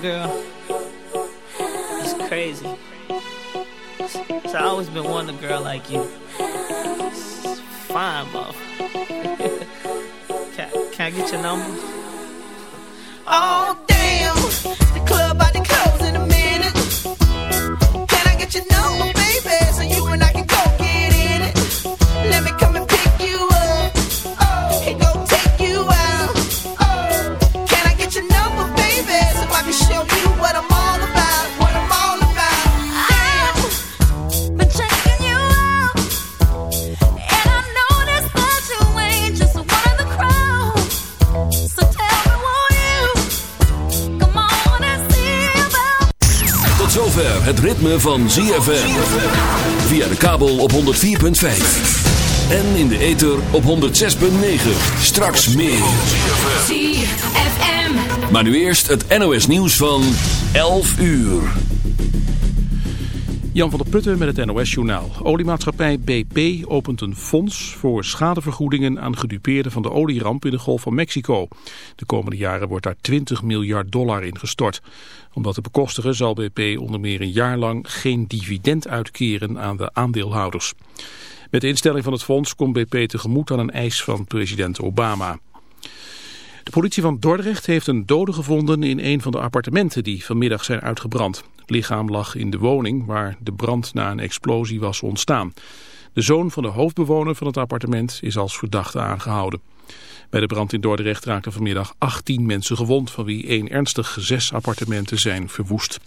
Girl, it's crazy. So I always been wanting a girl like you. It's fine, buff. can, can I get your number? Oh, damn. The club about to close het ritme van ZFM. Via de kabel op 104.5. En in de ether op 106.9. Straks meer. ZFM. Maar nu eerst het NOS nieuws van 11 uur. Jan van der Putten met het NOS-journaal. Oliemaatschappij BP opent een fonds voor schadevergoedingen aan gedupeerden van de olieramp in de Golf van Mexico. De komende jaren wordt daar 20 miljard dollar in gestort. Om dat te bekostigen zal BP onder meer een jaar lang geen dividend uitkeren aan de aandeelhouders. Met de instelling van het fonds komt BP tegemoet aan een eis van president Obama. De politie van Dordrecht heeft een dode gevonden in een van de appartementen die vanmiddag zijn uitgebrand. Het lichaam lag in de woning waar de brand na een explosie was ontstaan. De zoon van de hoofdbewoner van het appartement is als verdachte aangehouden. Bij de brand in Dordrecht raakten vanmiddag 18 mensen gewond, van wie één ernstig zes appartementen zijn verwoest.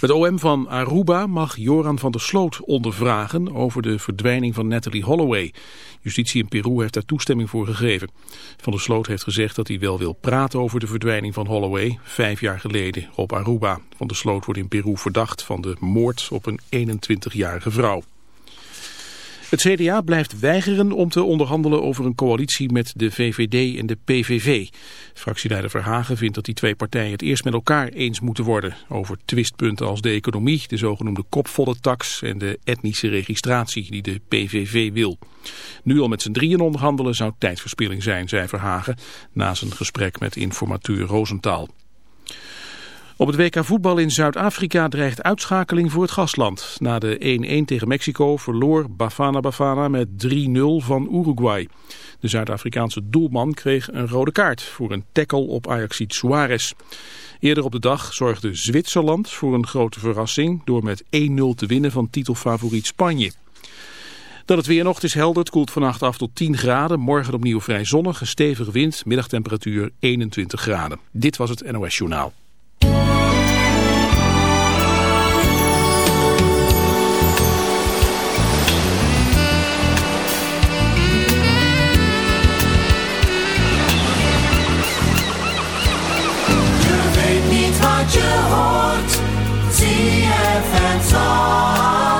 Het OM van Aruba mag Joran van der Sloot ondervragen over de verdwijning van Natalie Holloway. Justitie in Peru heeft daar toestemming voor gegeven. Van der Sloot heeft gezegd dat hij wel wil praten over de verdwijning van Holloway, vijf jaar geleden op Aruba. Van der Sloot wordt in Peru verdacht van de moord op een 21-jarige vrouw. Het CDA blijft weigeren om te onderhandelen over een coalitie met de VVD en de PVV. Fractieleider Verhagen vindt dat die twee partijen het eerst met elkaar eens moeten worden over twistpunten als de economie, de zogenoemde kopvolle tax en de etnische registratie die de PVV wil. Nu al met z'n drieën onderhandelen zou tijdverspilling zijn, zei Verhagen na zijn gesprek met informateur Roosentaal. Op het WK voetbal in Zuid-Afrika dreigt uitschakeling voor het gastland. Na de 1-1 tegen Mexico verloor Bafana Bafana met 3-0 van Uruguay. De Zuid-Afrikaanse doelman kreeg een rode kaart voor een tackle op Ajaxiet Suarez. Eerder op de dag zorgde Zwitserland voor een grote verrassing door met 1-0 te winnen van titelfavoriet Spanje. Dat het weer nog is helder, het koelt vannacht af tot 10 graden. Morgen opnieuw vrij zonnig, een stevige wind, middagtemperatuur 21 graden. Dit was het NOS Journaal. Je hoort. ZFM Zandvoort.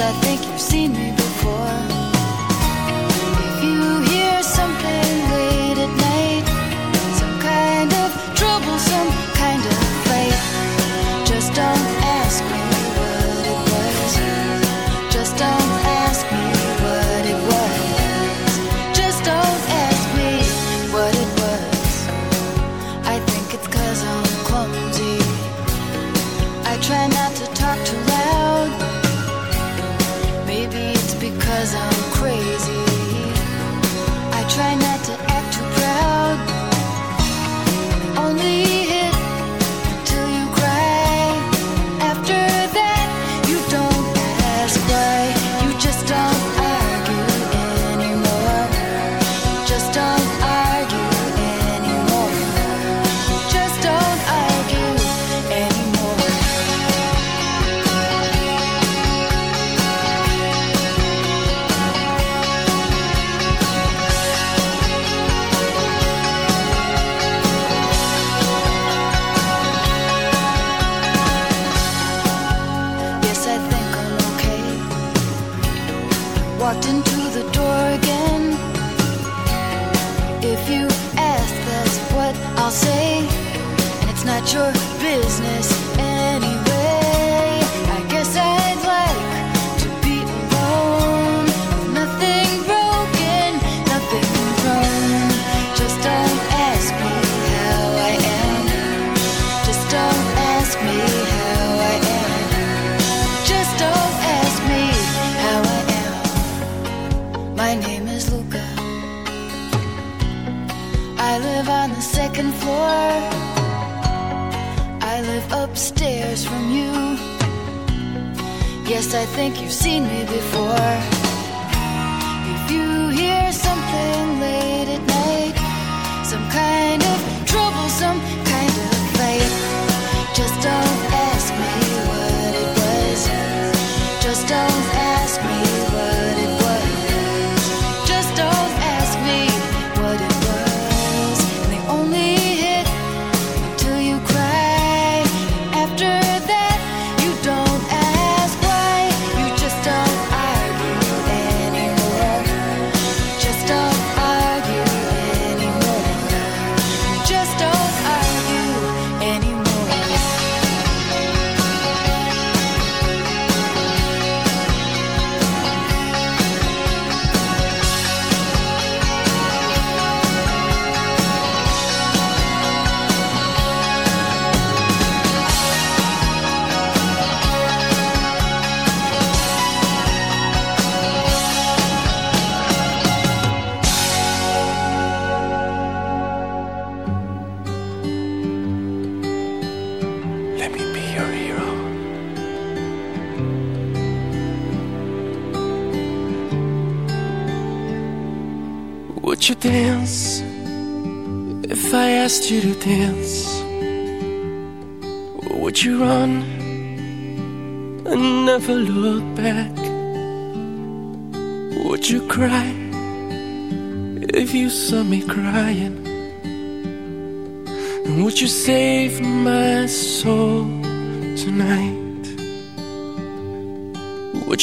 I think cause I'm crazy.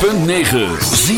106.9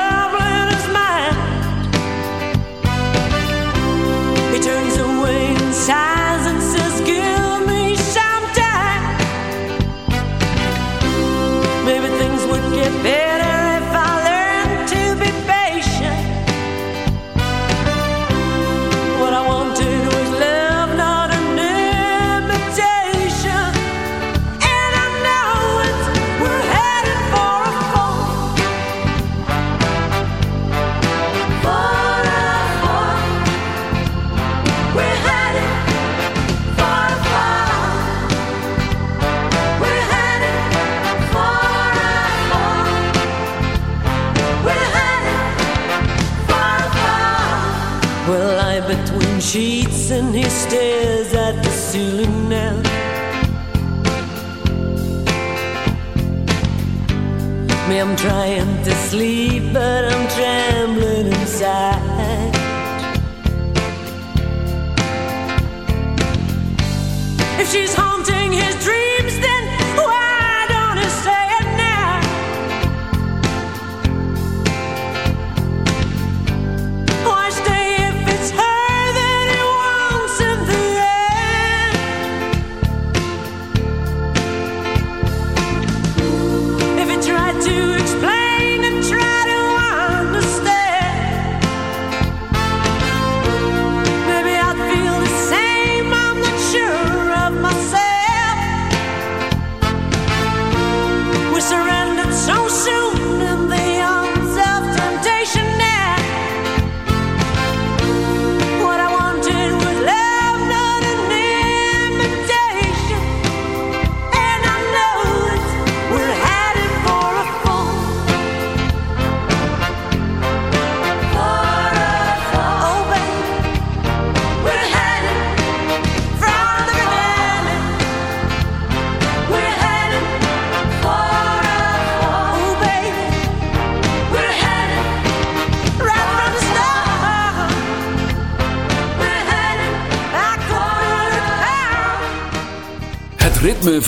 trying to sleep, but I'm trembling inside. If she's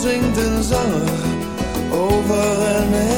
zingt een zanger over een herinnering.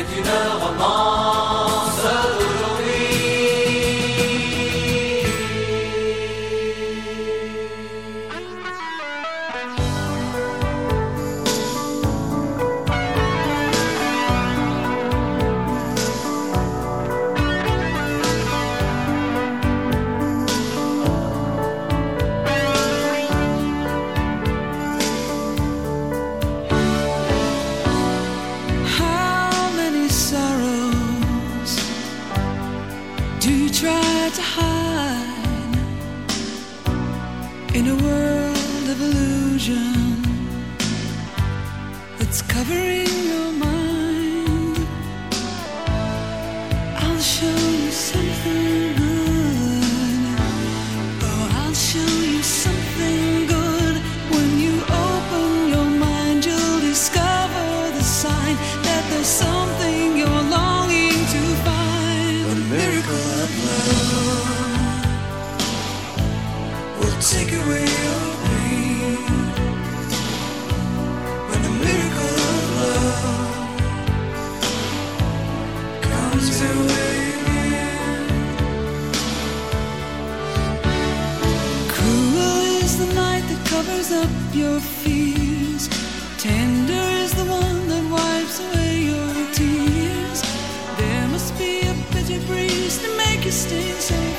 c'est une romance in a world of illusion that's covering your mind? I'll show you something up your fears. Tender is the one that wipes away your tears. There must be a bitter breeze to make you sting so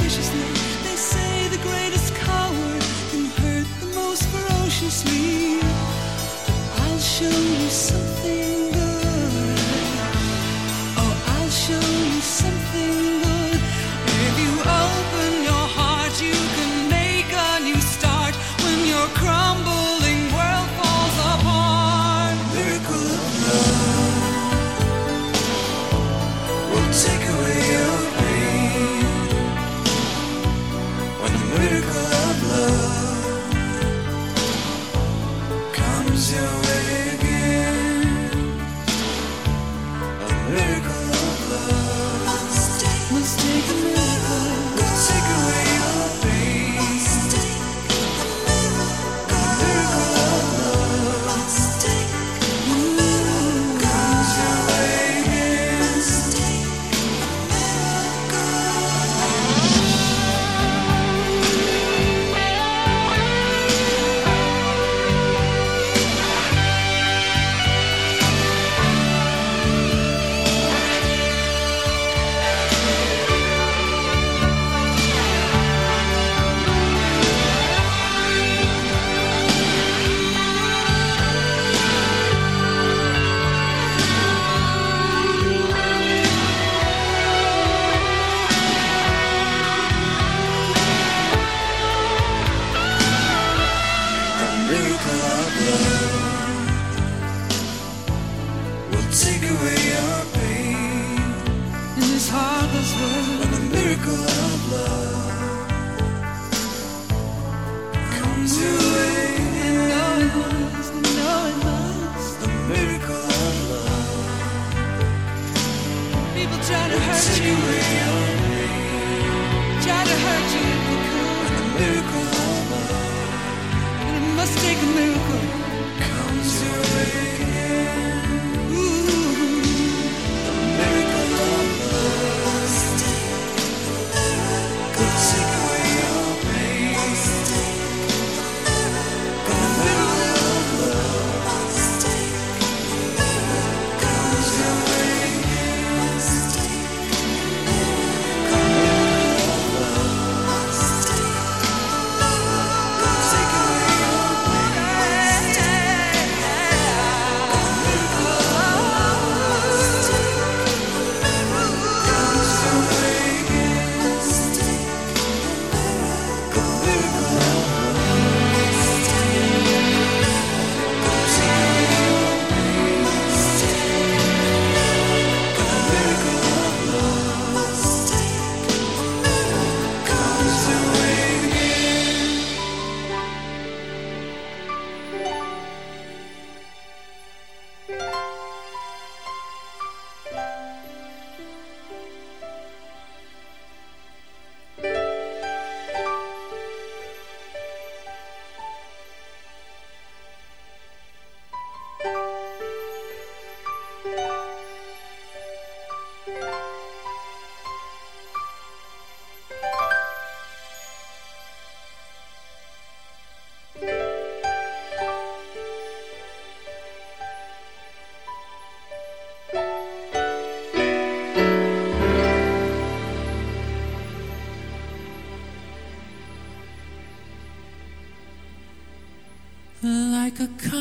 a car.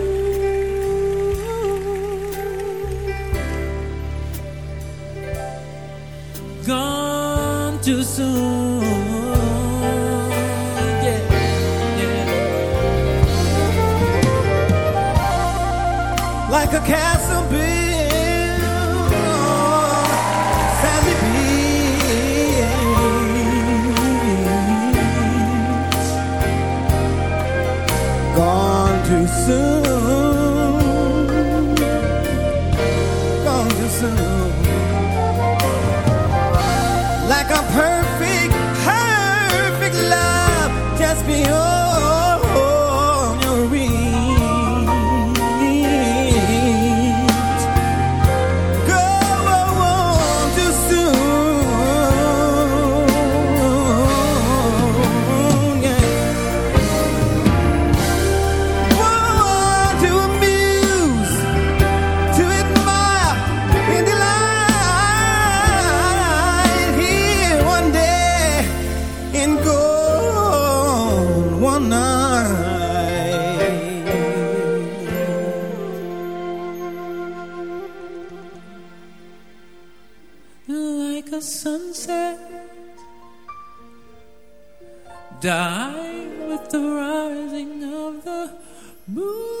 gone too soon. Yeah. Yeah. Like a castle. Move.